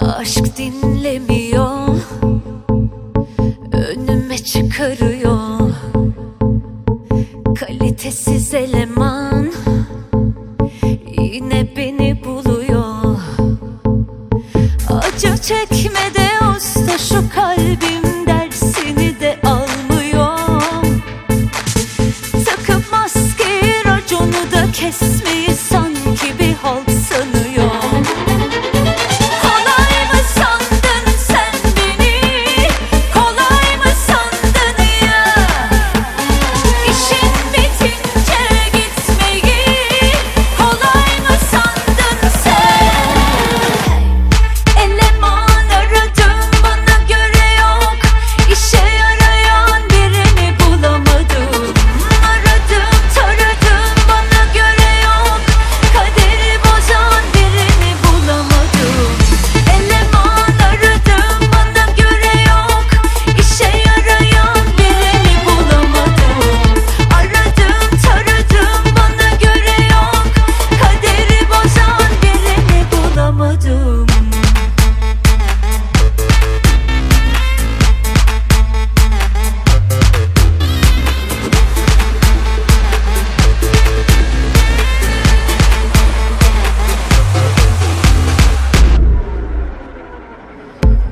Aşk dinlemiyor. Önüme çıkarıyor. Kalitesiz eleman. Yine beni buluyor. Acı çekmede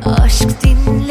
Aşk dinle.